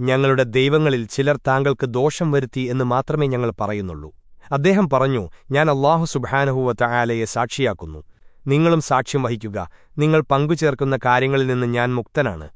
ഞങ്ങളുടെ ദൈവങ്ങളിൽ ചിലർ താങ്കൾക്ക് ദോഷം വരുത്തി എന്ന് മാത്രമേ ഞങ്ങൾ പറയുന്നുള്ളൂ. അദ്ദേഹം പറഞ്ഞു ഞാൻ അള്ളാഹു സുബാനഹുവത്ത ആലയെ സാക്ഷിയാക്കുന്നു. നിങ്ങളും സാക്ഷ്യം വഹിക്കുക. നിങ്ങൾ പങ്കുചേർക്കുന്ന കാര്യങ്ങളിൽ നിന്ന് ഞാൻ മുക്തനാണ്.